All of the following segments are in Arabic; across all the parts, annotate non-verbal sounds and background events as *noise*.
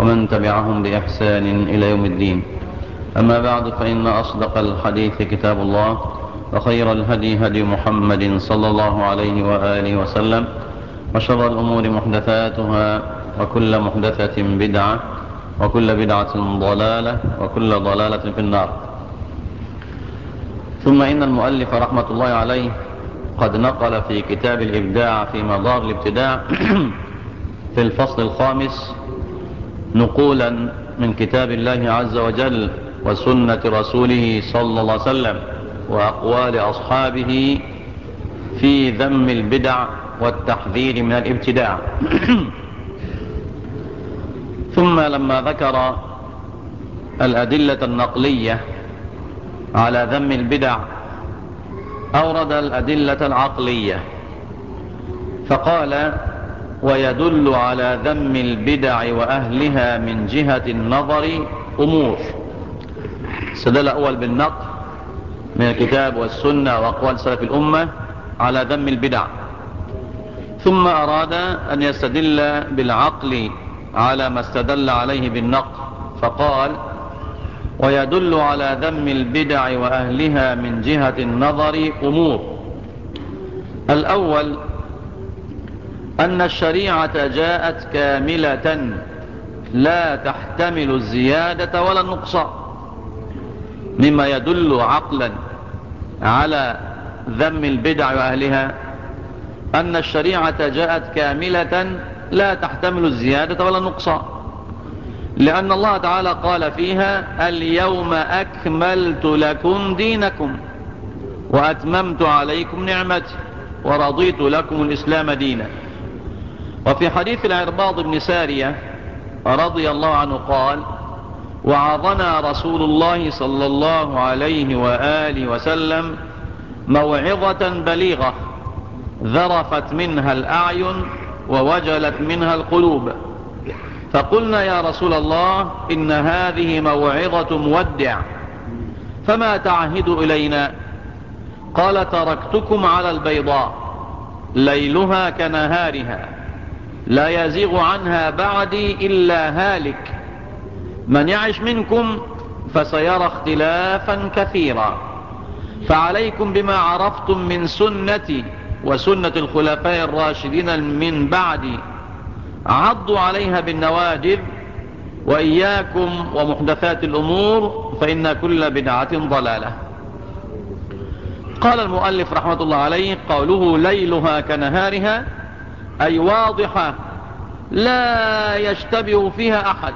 ومن تبعهم بإحسان إلى يوم الدين. أما بعد فإن أصدق الحديث كتاب الله وخير الهدي هدي محمد صلى الله عليه وآله وسلم وشر الأمور محدثاتها وكل محدثة بدعة وكل بدعة ضلالة وكل ضلالة في النار. ثم إن المؤلف رحمة الله عليه قد نقل في كتاب الإبداع في مدار الابتداع *clears throat* في الفصل الخامس نقولا من كتاب الله عز وجل وسنة رسوله صلى الله عليه وسلم وأقوال أصحابه في ذم البدع والتحذير من الابتداع. *clears throat* ثم لما ذكر الأدلة النقلية على ذم البدع أورد الأدلة العقلية فقال ويدل على ذم البدع وأهلها من جهة النظر أمور. استدل أول بالنقل من الكتاب والسنة وأقوال سلف الأمة على ذم البدع. ثم أراد أن يستدل بالعقل على ما استدل عليه بالنقل فقال ويدل على ذم البدع وأهلها من جهة النظر أمور. الأول أن الشريعة جاءت كاملة لا تحتمل الزيادة ولا النقصان مما يدل عقلا على ذم البدع وأهلها. أن الشريعة جاءت كاملة لا تحتمل الزيادة ولا النقصان لأن الله تعالى قال فيها اليوم أكملت لكم دينكم وأتممت عليكم نعمتي ورضيت لكم الإسلام دينا. وفي حديث العرباض بن سارية رضي الله عنه قال وعظنا رسول الله صلى الله عليه وآله وسلم موعظة بليغة ذرفت منها الأعين ووجلت منها القلوب. فقلنا يا رسول الله إن هذه موعظة مودع فما تعهد إلينا؟ قال تركتكم على البيضاء ليلها كنهارها. لا يزيغ عنها بعدي إلا هالك. من يعش منكم فسيرى اختلافا كثيرا. فعليكم بما عرفتم من سنتي وسنة الخلفاء الراشدين من بعدي. عضوا عليها بالنواجذ وإياكم ومحدثات الأمور فإن كل بدعة ضلالة. قال المؤلف رحمة الله عليه قوله ليلها كنهارها أي واضحة لا يشتبه فيها أحد.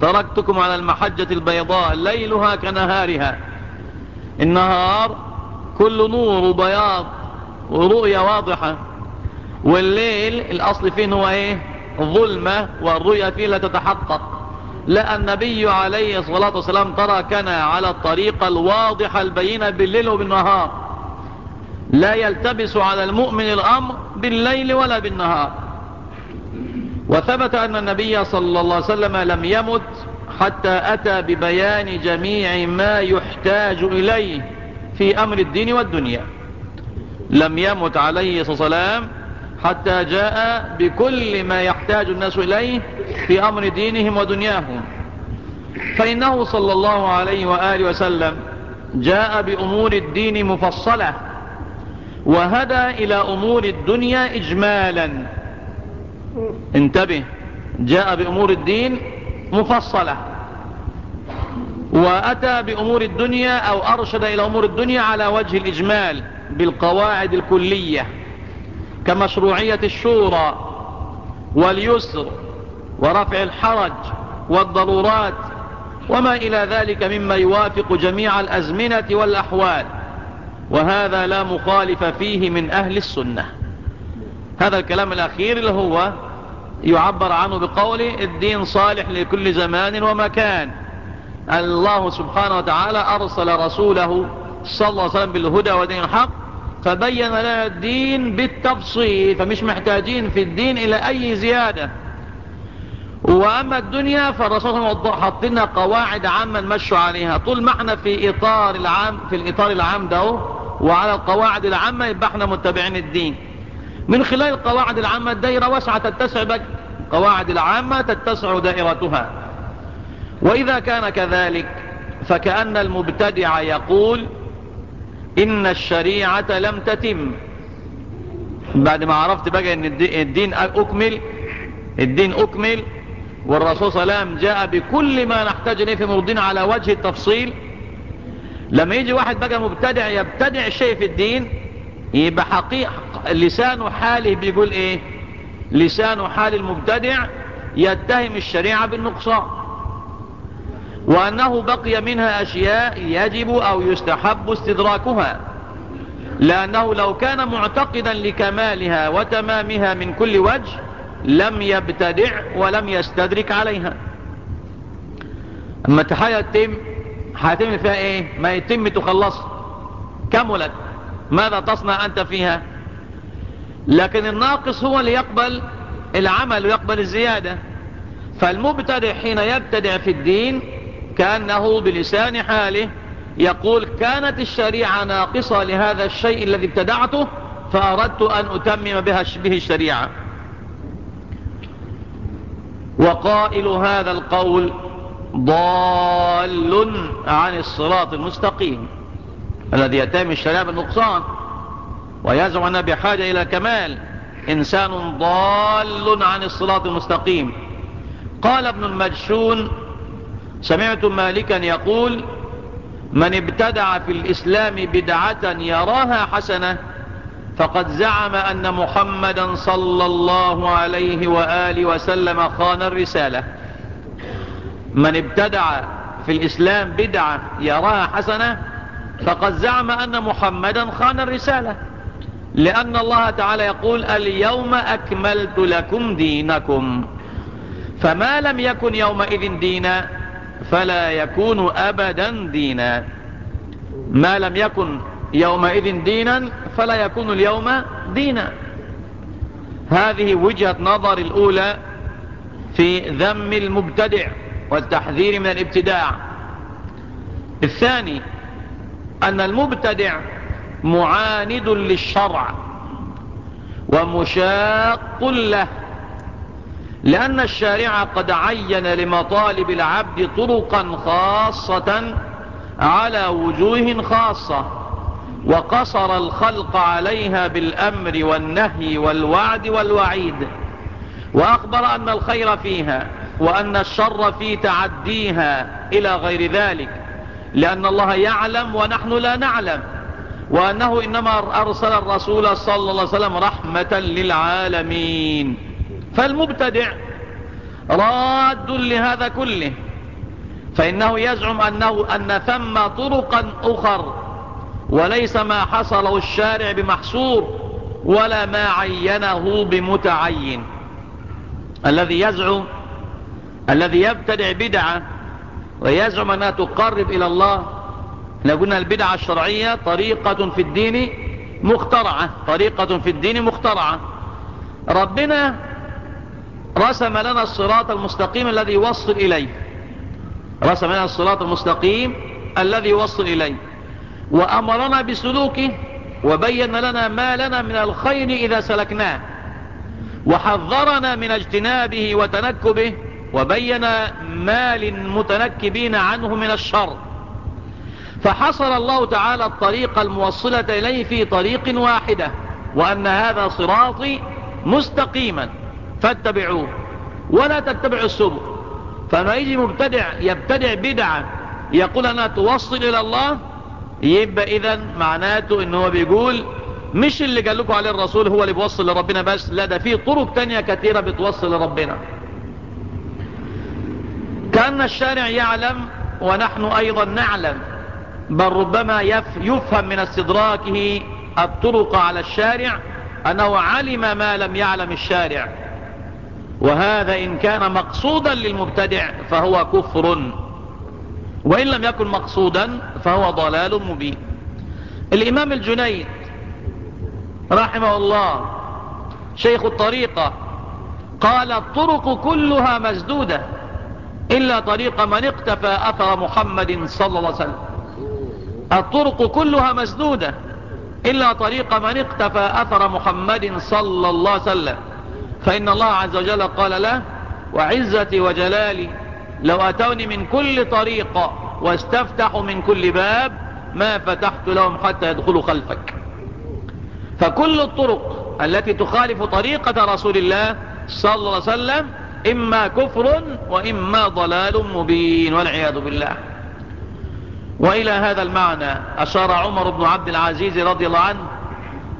تركتكم على المحجة البيضاء ليلها كنهارها. النهار كل نور وبياض ورؤية واضحة. والليل الأصل فيه هو إيه؟ ظلمة والرؤية فيه لا تتحقق. لا النبي عليه الصلاة والسلام تركنا على الطريقة الواضحة البينة بالليل وبالنهار. لا يلتبس على المؤمن الأمر بالليل ولا بالنهار. وثبت أن النبي صلى الله عليه وسلم لم يمت حتى أتى ببيان جميع ما يحتاج إليه في أمر الدين والدنيا. لم يمت عليه الصلاة والسلام حتى جاء بكل ما يحتاج الناس إليه في أمر دينهم ودنياهم. فإنه صلى الله عليه وآله وسلم جاء بأمور الدين مفصلة وهدى إلى أمور الدنيا إجمالا. انتبه جاء بأمور الدين مفصلة. وأتى بأمور الدنيا أو أرشد إلى أمور الدنيا على وجه الإجمال بالقواعد الكلية كمشروعية الشورى واليسر ورفع الحرج والضرورات وما إلى ذلك مما يوافق جميع الأزمنة والأحوال. وهذا لا مخالف فيه من أهل السنة. هذا الكلام الأخير اللي هو يعبر عنه بقول الدين صالح لكل زمان ومكان. الله سبحانه وتعالى أرسل رسوله صلى الله عليه وسلم بالهدى ودين الحق فبين لنا الدين بالتفصيل فمش محتاجين في الدين إلى أي زيادة. وأما الدنيا فالرسول حط لنا قواعد عامة نمشوا عليها. طول ما إحنا في إطار العام في الإطار العام ده وعلى القواعد العامة يبقى إحنا متبعين الدين. من خلال القواعد العامة الدائرة واسعة تتسع بك. قواعد العامة تتسع دائرتها. وإذا كان كذلك فكأن المبتدع يقول إن الشريعة لم تتم. بعد ما عرفت بقى أن الدين أكمل الدين أكمل والرسول صلى الله عليه وسلم جاء بكل ما نحتاج إليه في مرضين على وجه التفصيل لما يجي واحد بقى مبتدع يبتدع شيء في الدين يبقى حقيقة لسان حاله بيقول إيه؟ لسان حال المبتدع يتهم الشريعة بالنقصان. وأنه بقي منها أشياء يجب أو يستحب استدراكها. لأنه لو كان معتقدا لكمالها وتمامها من كل وجه لم يبتدع ولم يستدرك عليها. أما تحية تتم هتم فيها إيه؟ ما يتم تخلص كملت ماذا تصنع أنت فيها؟ لكن الناقص هو اللي يقبل العمل ويقبل الزيادة. فالمبتدع حين يبتدع في الدين كأنه بلسان حاله يقول كانت الشريعة ناقصة لهذا الشيء الذي ابتدعته فأردت أن أتمم بها به الشريعة. وقائل هذا القول ضال عن الصراط المستقيم الذي يتم الشريعة بالنقصان ويزعم أنه بحاجة إلى كمال. إنسان ضال عن الصراط المستقيم. قال ابن المجشون سمعت مالكا يقول من ابتدع في الإسلام بدعة يراها حسنة فقد زعم أن محمدا صلى الله عليه وآله وسلم خان الرسالة. من ابتدع في الإسلام بدعة يراها حسنة فقد زعم أن محمدا خان الرسالة. لأن الله تعالى يقول اليوم أكملت لكم دينكم فما لم يكن يومئذ دينا فلا يكون أبدا دينا. ما لم يكن يومئذ دينا فلا يكون اليوم دينا. هذه وجهة نظر الأولى في ذم المبتدع. والتحذير من الابتداع. الثاني أن المبتدع معاند للشرع ومشاق له لأن الشارع قد عين لمطالب العبد طرقا خاصة على وجوه خاصة وقصر الخلق عليها بالأمر والنهي والوعد والوعيد. وأخبر أن الخير فيها وأن الشر في تعديها إلى غير ذلك لأن الله يعلم ونحن لا نعلم وأنه إنما أرسل الرسول صلى الله عليه وسلم رحمة للعالمين. فالمبتدع راد لهذا كله فإنه يزعم أنه أن ثم طرقا أخر وليس ما حصله الشارع بمحصور ولا ما عينه بمتعين. الذي يزعم الذي يبتدع بدعة ويزعم أنها تقرب إلى الله. إحنا قلنا البدعة الشرعية طريقة في الدين مخترعة طريقة في الدين مخترعة. ربنا رسم لنا الصراط المستقيم الذي يوصل إليه. رسم لنا الصراط المستقيم الذي يوصل إليه. وأمرنا بسلوكه وبين لنا ما لنا من الخير إذا سلكناه. وحذرنا من اجتنابه وتنكبه. وبين ما للمتنكبين عنه من الشر. فحصر الله تعالى الطريق الموصلة إليه في طريق واحدة وأن هذا صراطي مستقيما فاتبعوه ولا تتبعوا السبل. فما يجي مبتدع يبتدع بدعة يقول أنها توصل إلى الله يبقى إذا معناته إنه بيقول مش اللي قال لكم عليه الرسول هو اللي بيوصل لربنا بس لا ده في طرق تانية كثيرة بتوصل لربنا. كأن الشارع يعلم ونحن أيضا نعلم بل ربما يفهم من استدراكه الطرق على الشارع أنه علم ما لم يعلم الشارع. وهذا إن كان مقصودا للمبتدع فهو كفر. وإن لم يكن مقصودا فهو ضلال مبين. الإمام الجنيد رحمه الله شيخ الطريقة قال الطرق كلها مسدودة إلا طريق من اقتفى أثر محمد صلى الله عليه وسلم. الطرق كلها مسدودة. إلا طريق من اقتفى أثر محمد صلى الله عليه وسلم. فإن الله عز وجل قال له وعزتي وجلالي لو أتوني من كل طريق واستفتحوا من كل باب ما فتحت لهم حتى يدخلوا خلفك. فكل الطرق التي تخالف طريقة رسول الله صلى الله عليه وسلم إما كفر وإما ضلال مبين والعياذ بالله. وإلى هذا المعنى أشار عمر بن عبد العزيز رضي الله عنه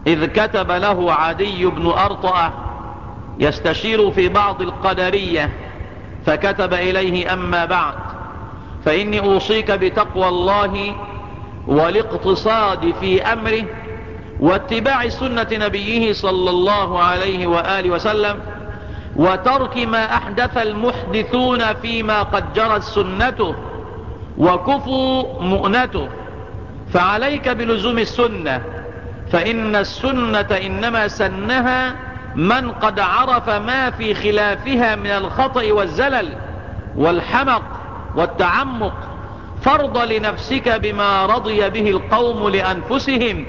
إذ كتب له عدي بن أرطأة يستشير في بعض القدرية فكتب إليه أما بعد فإني أوصيك بتقوى الله والاقتصاد في أمره واتباع سنة نبيه صلى الله عليه وآله وسلم وترك ما أحدث المحدثون فيما قد جرت سنته وكفوا مؤنته. فعليك بلزوم السنة. فإن السنة إنما سنها من قد عرف ما في خلافها من الخطأ والزلل والحمق والتعمق. فرض لنفسك بما رضي به القوم لأنفسهم.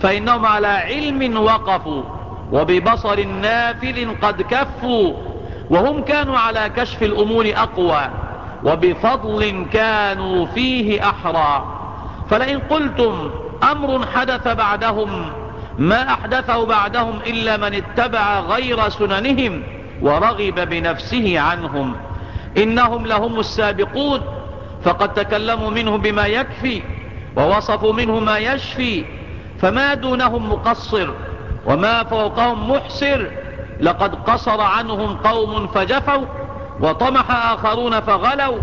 فإنهم على علم وقفوا. وببصر نافذ قد كفوا وهم كانوا على كشف الأمور أقوى وبفضل كانوا فيه أحرى فلئن قلتم أمر حدث بعدهم ما أحدثه بعدهم إلا من اتبع غير سننهم ورغب بنفسه عنهم إنهم لهم السابقون فقد تكلموا منه بما يكفي ووصفوا منه ما يشفي فما دونهم مقصر وما فوقهم محسر لقد قصر عنهم قوم فجفوا وطمح آخرون فغلوا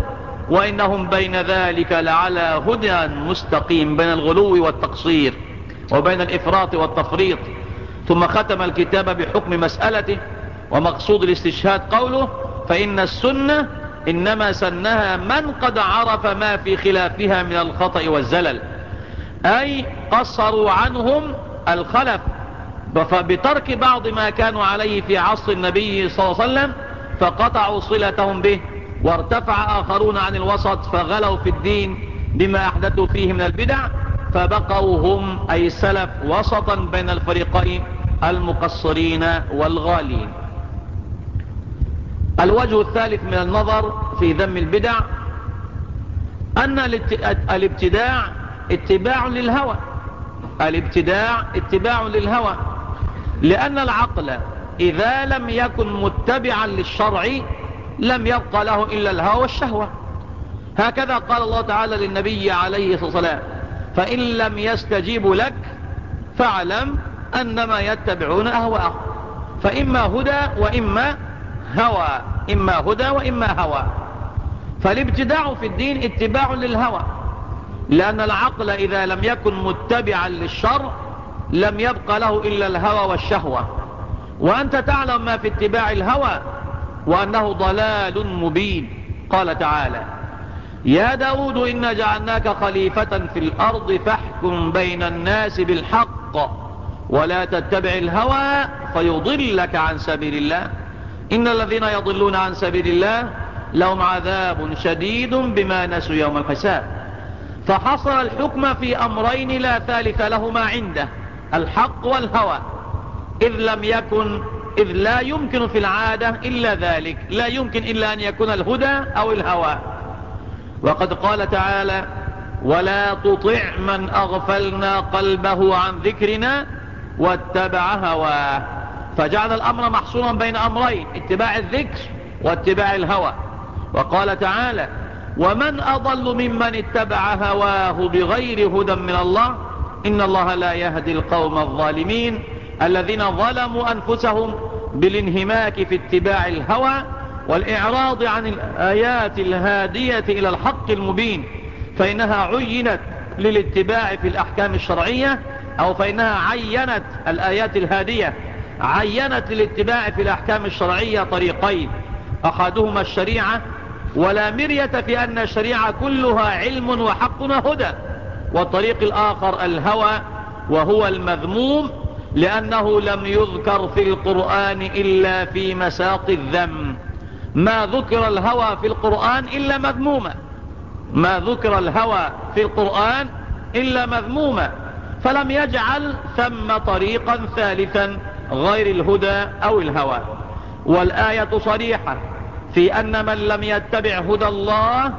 وإنهم بين ذلك لعلى هدى مستقيم بين الغلو والتقصير وبين الإفراط والتفريط. ثم ختم الكتاب بحكم مسألته ومقصود الاستشهاد قوله فإن السنة إنما سنها من قد عرف ما في خلافها من الخطأ والزلل. أي قصروا عنهم الخلف. بترك بعض ما كانوا عليه في عصر النبي صلى الله عليه وسلم فقطعوا صلتهم به وارتفع آخرون عن الوسط فغلوا في الدين بما أحدثوا فيه من البدع فبقوا هم أي السلف وسطا بين الفريقين المقصرين والغالين. الوجه الثالث من النظر في ذم البدع أن الابتداع اتباع للهوى. الابتداع اتباع للهوى. لأن العقل إذا لم يكن متبعا للشرع لم يبقى له إلا الهوى والشهوة. هكذا قال الله تعالى للنبي عليه الصلاة والسلام فإن لم يستجيبوا لك فاعلم أنما يتبعون أهواءهم. فإما هدى وإما هوى إما هدى وإما هوى. فالابتداع في الدين اتباع للهوى لأن العقل إذا لم يكن متبعا للشر لم يبقى له إلا الهوى والشهوة. وأنت تعلم ما في اتباع الهوى وأنه ضلال مبين. قال تعالى يا داود إنا جعلناك خليفة في الأرض فاحكم بين الناس بالحق ولا تتبع الهوى فيضلك عن سبيل الله. إن الذين يضلون عن سبيل الله لهم عذاب شديد بما نسوا يوم الحساب. فحصر الحكم في أمرين لا ثالث لهما عنده. الحق والهوى. إذ لم يكن إذ لا يمكن في العادة إلا ذلك. لا يمكن إلا أن يكون الهدى أو الهوى. وقد قال تعالى ولا تطع من أغفلنا قلبه عن ذكرنا واتبع هواه. فجعل الأمر محصورا بين أمرين اتباع الذكر واتباع الهوى. وقال تعالى ومن أضل ممن اتبع هواه بغير هدى من الله إن الله لا يهدي القوم الظالمين الذين ظلموا أنفسهم بالانهماك في اتباع الهوى والإعراض عن الآيات الهادية إلى الحق المبين فإنها عينت للاتباع في الأحكام الشرعية أو فإنها عينت الآيات الهادية عينت للاتباع في الأحكام الشرعية طريقين أحدهما الشريعة ولا مرية في أن الشريعة كلها علم وحق وهدى. والطريق الآخر الهوى وهو المذموم لأنه لم يذكر في القرآن إلا في مساق الذم. ما ذكر الهوى في القرآن إلا مذموما. ما ذكر الهوى في القرآن إلا مذموما. فلم يجعل ثم طريقا ثالثا غير الهدى أو الهوى. والآية صريحة في أن من لم يتبع هدى الله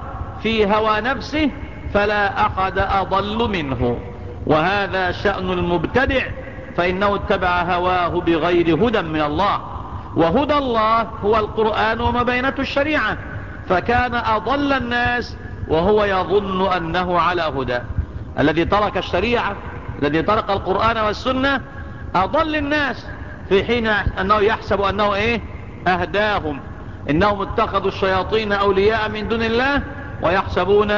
في هوى نفسه فلا أحد أضل منه. وهذا شأن المبتدع فإنه اتبع هواه بغير هدى من الله. وهدى الله هو القرآن وما بينة الشريعة. فكان أضل الناس وهو يظن أنه على هدى. الذي ترك الشريعة الذي ترك القرآن والسنة أضل الناس في حين أنه يحسب أنه إيه؟ أهداهم. إنهم اتخذوا الشياطين أولياء من دون الله ويحسبون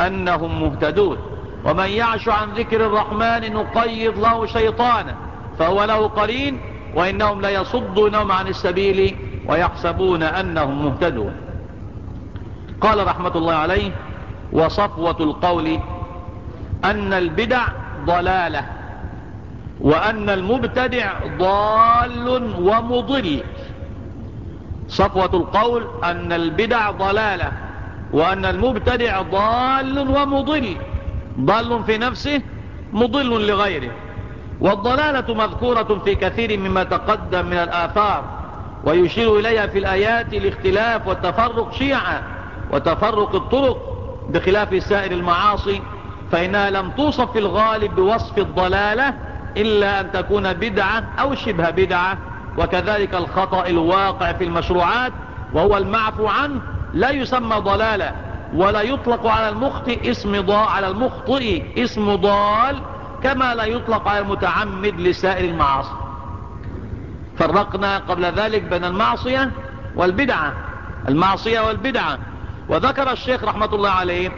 أنهم مهتدون. ومن يعش عن ذكر الرحمن نقيض له شيطانا فهو له قرين وإنهم ليصدونهم عن السبيل ويحسبون أنهم مهتدون. قال رحمة الله عليه وصفوة القول أن البدع ضلالة وأن المبتدع ضال ومضل. صفوة القول أن البدع ضلالة وأن المبتدع ضال ومضل. ضال في نفسه مضل لغيره. والضلالة مذكورة في كثير مما تقدم من الآثار ويشير إليها في الآيات الاختلاف والتفرق شيعا وتفرق الطرق بخلاف سائر المعاصي فإنها لم توصف في الغالب بوصف الضلالة إلا أن تكون بدعة أو شبه بدعة. وكذلك الخطأ الواقع في المشروعات وهو المعفو عنه لا يسمى ضلالة ولا يطلق على المخطئ اسم ضال على المخطئ اسم ضال كما لا يطلق على المتعمد لسائر المعاصي. فرقنا قبل ذلك بين المعصية والبدعة المعصية والبدعة. وذكر الشيخ رحمة الله عليه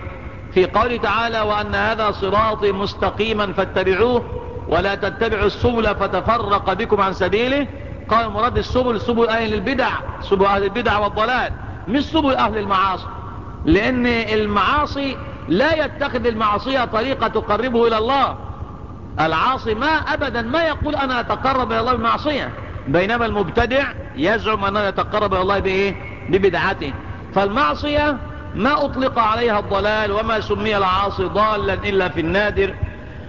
في قوله تعالى وأن هذا صراطي مستقيما فاتبعوه ولا تتبعوا السبل فتفرق بكم عن سبيله قال مراد السبل سبل أهل البدع سبل أهل البدع والضلال. مش سبل أهل المعاصي لأن المعاصي لا يتخذ المعصية طريقة تقربه إلى الله. العاصي ما أبدا ما يقول أنا أتقرب إلى الله بالمعصية بينما المبتدع يزعم أنه يتقرب إلى الله بإيه؟ ببدعته. فالمعصية ما أطلق عليها الضلال وما سمي العاصي ضالا إلا في النادر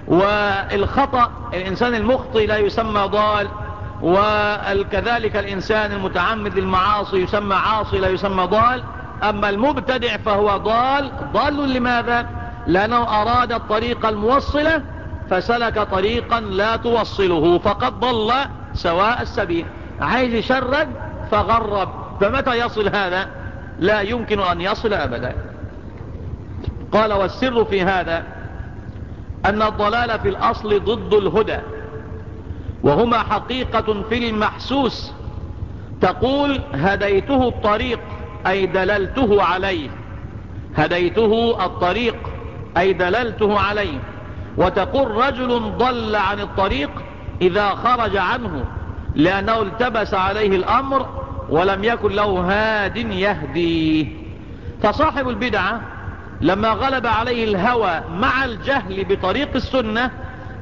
والخطأ الإنسان المخطي لا يسمى ضال. وكذلك الإنسان المتعمد للمعاصي يسمى عاصي لا يسمى ضال. أما المبتدع فهو ضال. ضال لماذا؟ لأنه أراد الطريق الموصلة فسلك طريقا لا توصله فقد ضل سواء السبيل. عايز يشرد فغرب. فمتى يصل هذا؟ لا يمكن أن يصل أبدا. قال والسر في هذا أن الضلال في الأصل ضد الهدى. وهما حقيقة في المحسوس. تقول هديته الطريق أي دللته عليه. هديته الطريق أي دللته عليه. وتقول رجل ضل عن الطريق إذا خرج عنه لأنه التبس عليه الأمر ولم يكن له هاد يهديه فصاحب البدعة لما غلب عليه الهوى مع الجهل بطريق السنة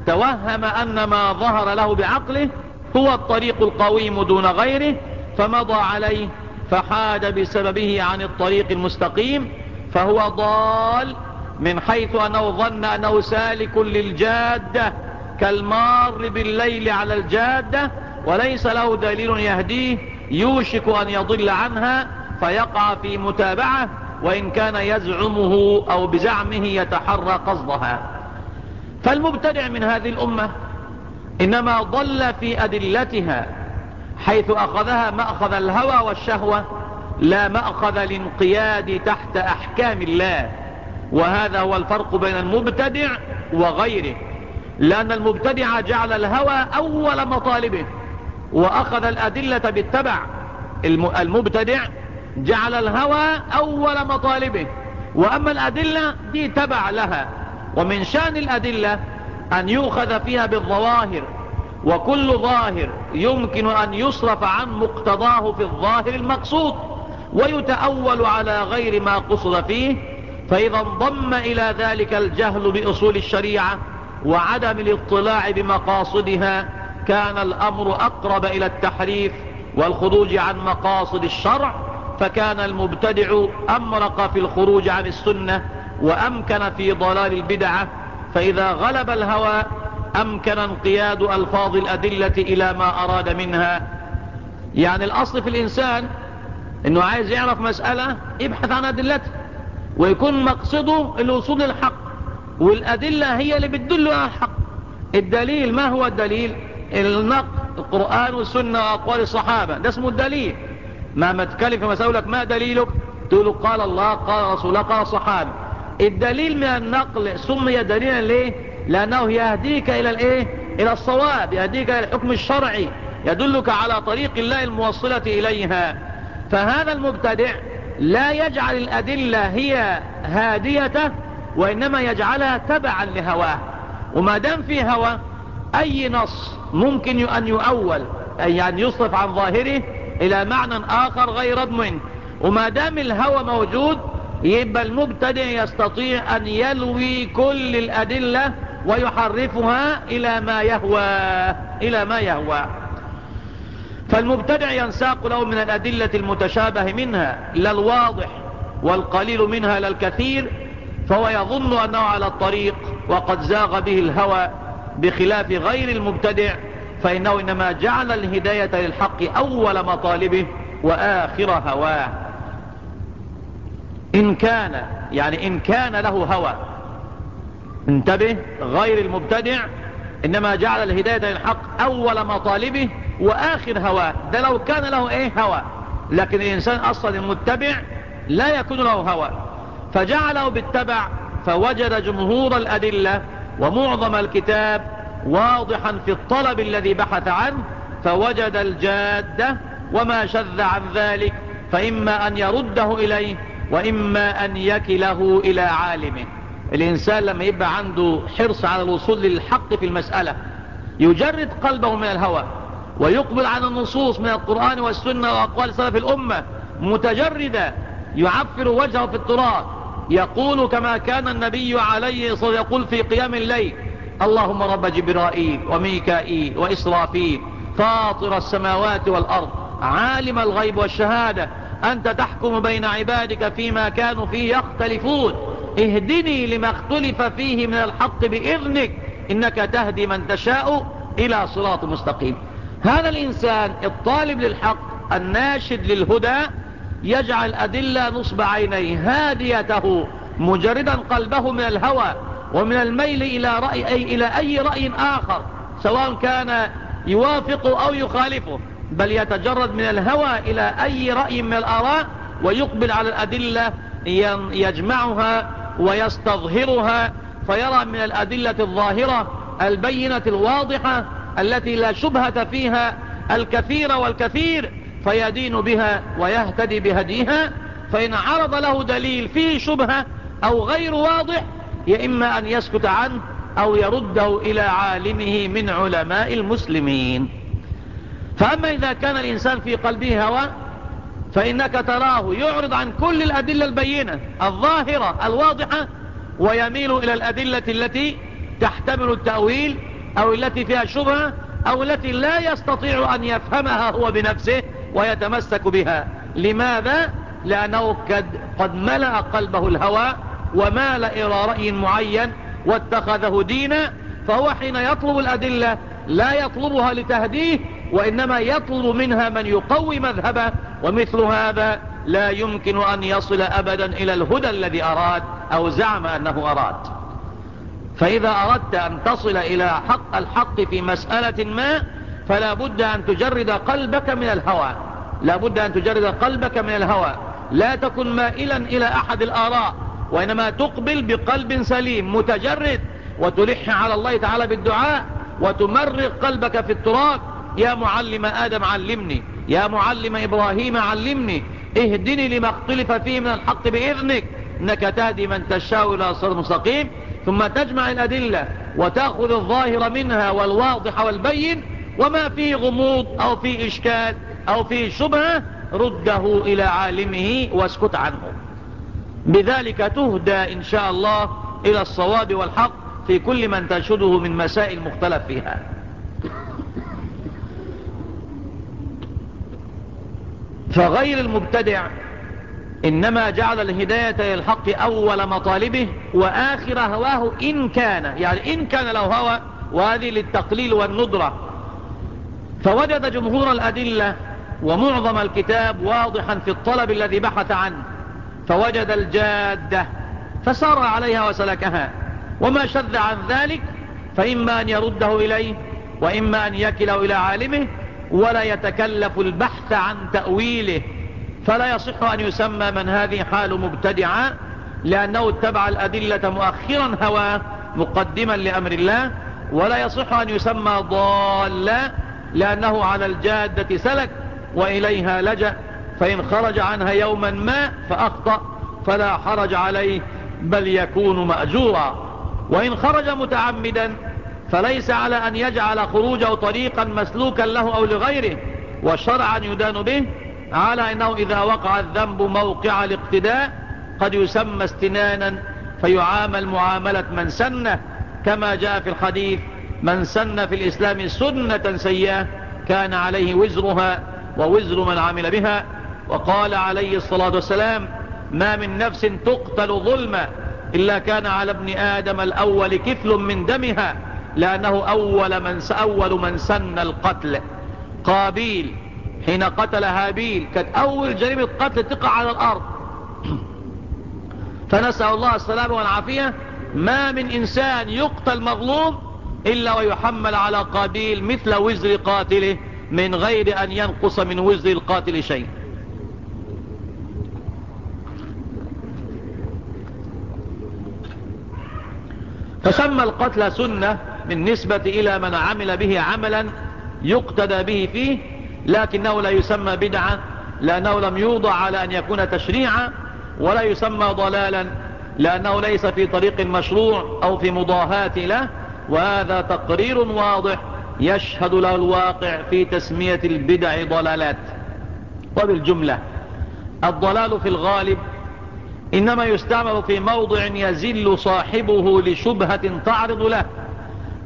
توهم أن ما ظهر له بعقله هو الطريق القويم دون غيره فمضى عليه فحاد بسببه عن الطريق المستقيم فهو ضال من حيث أنه ظن أنه سالك للجادة كالمار بالليل على الجادة وليس له دليل يهديه يوشك أن يضل عنها فيقع في متابعة وإن كان يزعمه أو بزعمه يتحرى قصدها. فالمبتدع من هذه الأمة إنما ضل في أدلتها حيث أخذها مأخذ الهوى والشهوة لا مأخذ الانقياد تحت أحكام الله. وهذا هو الفرق بين المبتدع وغيره. لأن المبتدع جعل الهوى أول مطالبه وأخذ الأدلة بالتبع. المبتدع جعل الهوى أول مطالبه وأما الأدلة دي تبع لها. ومن شان الأدلة أن يؤخذ فيها بالظواهر وكل ظاهر يمكن أن يصرف عن مقتضاه في الظاهر المقصود ويتأول على غير ما قصد فيه فإذا انضم إلى ذلك الجهل بأصول الشريعة وعدم الاطلاع بمقاصدها كان الأمر أقرب إلى التحريف والخروج عن مقاصد الشرع فكان المبتدع أمرق في الخروج عن السنة وأمكن في ضلال البدعة فإذا غلب الهوى أمكن انقياد ألفاظ الأدلة إلى ما أراد منها. يعني الأصل في الإنسان أنه عايز يعرف مسألة يبحث عن أدلتها ويكون مقصده الوصول للحق والأدلة هي اللي بتدل على الحق. الدليل ما هو الدليل؟ النقل القرآن والسنة وأقوال الصحابة. ده اسمه الدليل. ما ما تكلم في مسألة ما دليلك؟ تقول قال الله قال رسول الله قال الصحابة الدليل من النقل سمي دليلا ليه لأنه يهديك إلى الايه إلى الصواب يهديك إلى الحكم الشرعي يدلك على طريق الله الموصلة إليها. فهذا المبتدع لا يجعل الأدلة هي هادية وإنما يجعلها تبعا لهواه. وما دام في هوى أي نص ممكن أن يؤول أي يعني يصرف عن ظاهره إلى معنى آخر غير منه وما دام الهوى موجود يبقى المبتدع يستطيع أن يلوي كل الأدلة ويحرفها إلى ما يهوى إلى ما يهوى. فالمبتدع ينساق له من الأدلة المتشابه منها لا الواضح والقليل منها لا الكثير فهو يظن أنه على الطريق وقد زاغ به الهوى بخلاف غير المبتدع فإنه إنما جعل الهداية للحق أول مطالبه وآخر هواه. إن كان يعني إن كان له هوى. انتبه غير المبتدع إنما جعل الهداية للحق أول مطالبه وآخر هواه. ده لو كان له إيه؟ هوى. لكن الإنسان أصلا المتبع لا يكون له هوى. فجعله بالتبع فوجد جمهور الأدلة ومعظم الكتاب واضحا في الطلب الذي بحث عنه فوجد الجادة وما شذ عن ذلك فإما أن يرده إليه وإما أن يكله إلى عالمه. الإنسان لما يبقى عنده حرص على الوصول للحق في المسألة يجرد قلبه من الهوى ويقبل عن النصوص من القرآن والسنة وأقوال سلف الأمة متجردا يعفر وجهه في التراب. يقول كما كان النبي عليه الصلاة يقول في قيام الليل اللهم رب جبرائيل وميكائيل وإسرافيل فاطر السماوات والأرض عالم الغيب والشهادة أنت تحكم بين عبادك فيما كانوا فيه يختلفون. اهدني لما اختلف فيه من الحق بإذنك. إنك تهدي من تشاء إلى صراط مستقيم. هذا الإنسان الطالب للحق الناشد للهدى يجعل أدلة نصب عينيه هاديته مجردا قلبه من الهوى ومن الميل إلى, رأي أي إلى أي رأي آخر سواء كان يوافق أو يخالفه. بل يتجرد من الهوى إلى أي رأي من الآراء ويقبل على الأدلة يجمعها ويستظهرها فيرى من الأدلة الظاهرة البينة الواضحة التي لا شبهة فيها الكثير والكثير فيدين بها ويهتدي بهديها فإن عرض له دليل فيه شبهة أو غير واضح يا إما أن يسكت عنه أو يرده إلى عالمه من علماء المسلمين. فأما إذا كان الإنسان في قلبه هوى فإنك تراه يعرض عن كل الأدلة البينة الظاهرة الواضحة ويميل إلى الأدلة التي تحتمل التأويل أو التي فيها شبهة أو التي لا يستطيع أن يفهمها هو بنفسه ويتمسك بها لماذا؟ لأنه قد, ملأ قلبه الهوى ومال إلى رأي معين واتخذه دينا فهو حين يطلب الأدلة لا يطلبها لتهديه وإنما يطلب منها من يقوي مذهبه ومثل هذا لا يمكن أن يصل أبدا إلى الهدى الذي أراد أو زعم أنه أراد. فإذا أردت أن تصل إلى حق الحق في مسألة ما فلا بد أن تجرد قلبك من الهوى. لا بد أن تجرد قلبك من الهوى. لا تكن مائلا إلى أحد الآراء وإنما تقبل بقلب سليم متجرد وتلح على الله تعالى بالدعاء وتمرغ قلبك في التراب يا معلم آدم علمني يا معلم إبراهيم علمني اهدني لما اختلف فيه من الحق بإذنك إنك تهدي من تشاء إلى صراط مستقيم ثم تجمع الأدلة وتأخذ الظاهر منها والواضح والبين وما فيه غموض أو فيه إشكال أو فيه شبهة رده إلى عالمه واسكت عنه. بذلك تهدى إن شاء الله إلى الصواب والحق في كل من تنشده من مسائل مختلف فيها. فغير المبتدع إنما جعل الهداية للحق أول مطالبه وآخر هواه إن كان يعني إن كان له هوى وهذه للتقليل والندرة. فوجد جمهور الأدلة ومعظم الكتاب واضحا في الطلب الذي بحث عنه. فوجد الجادة فسار عليها وسلكها. وما شذ عن ذلك فإما أن يرده إليه وإما أن يكله إلى عالمه ولا يتكلف البحث عن تأويله فلا يصح أن يسمى من هذه حال مبتدعا لأنه اتبع الأدلة مؤخرا هواه مقدما لأمر الله ولا يصح أن يسمى ضالا لأنه على الجادة سلك وإليها لجأ فإن خرج عنها يوما ما فأخطأ فلا حرج عليه بل يكون مأجورا. وإن خرج متعمدا فليس على أن يجعل خروجه طريقا مسلوكا له أو لغيره وشرعا يدان به على أنه إذا وقع الذنب موقع الاقتداء قد يسمى استنانا فيعامل معاملة من سنه كما جاء في الحديث من سن في الإسلام سنة سيئة كان عليه وزرها ووزر من عمل بها وقال عليه الصلاة والسلام ما من نفس تقتل ظلما إلا كان على ابن آدم الأول كفل من دمها لأنه أول من, أول من سن القتل. قابيل حين قتل هابيل كانت أول جريمة قتل تقع على الأرض. فنسأل الله السلامة والعافية ما من إنسان يقتل مظلوم إلا ويحمل على قابيل مثل وزر قاتله من غير أن ينقص من وزر القاتل شيء. فسمى القتل سنة بالنسبة إلى من عمل به عملا يقتدى به فيه لكنه لا يسمى بدعة لأنه لم يوضع على أن يكون تشريعا ولا يسمى ضلالا لأنه ليس في طريق مشروع أو في مضاهاة له وهذا تقرير واضح يشهد له الواقع في تسمية البدع ضلالات. وبالجملة الضلال في الغالب إنما يستعمل في موضع يزل صاحبه لشبهة تعرض له.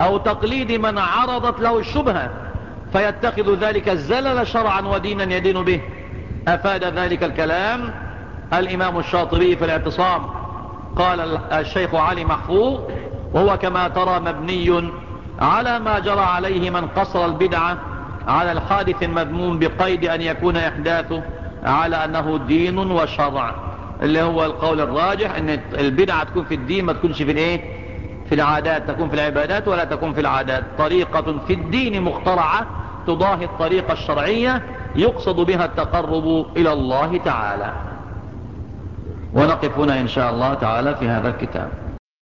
أو تقليد من عرضت له الشبهة فيتخذ ذلك الزلل شرعا ودينا يدين به. أفاد ذلك الكلام الإمام الشاطبي في الاعتصام. قال الشيخ علي محفوظ وهو كما ترى مبني على ما جرى عليه من قصر البدعة على الحادث المذموم بقيد أن يكون إحداثه على أنه دين وشرع اللي هو القول الراجح أن البدعة تكون في الدين ما تكونش في الإيه؟ في العادات تكون في العبادات ولا تكون في العادات. طريقة في الدين مخترعة تضاهي الطريقة الشرعية يقصد بها التقرب إلى الله تعالى. ونقف هنا إن شاء الله تعالى في هذا الكتاب.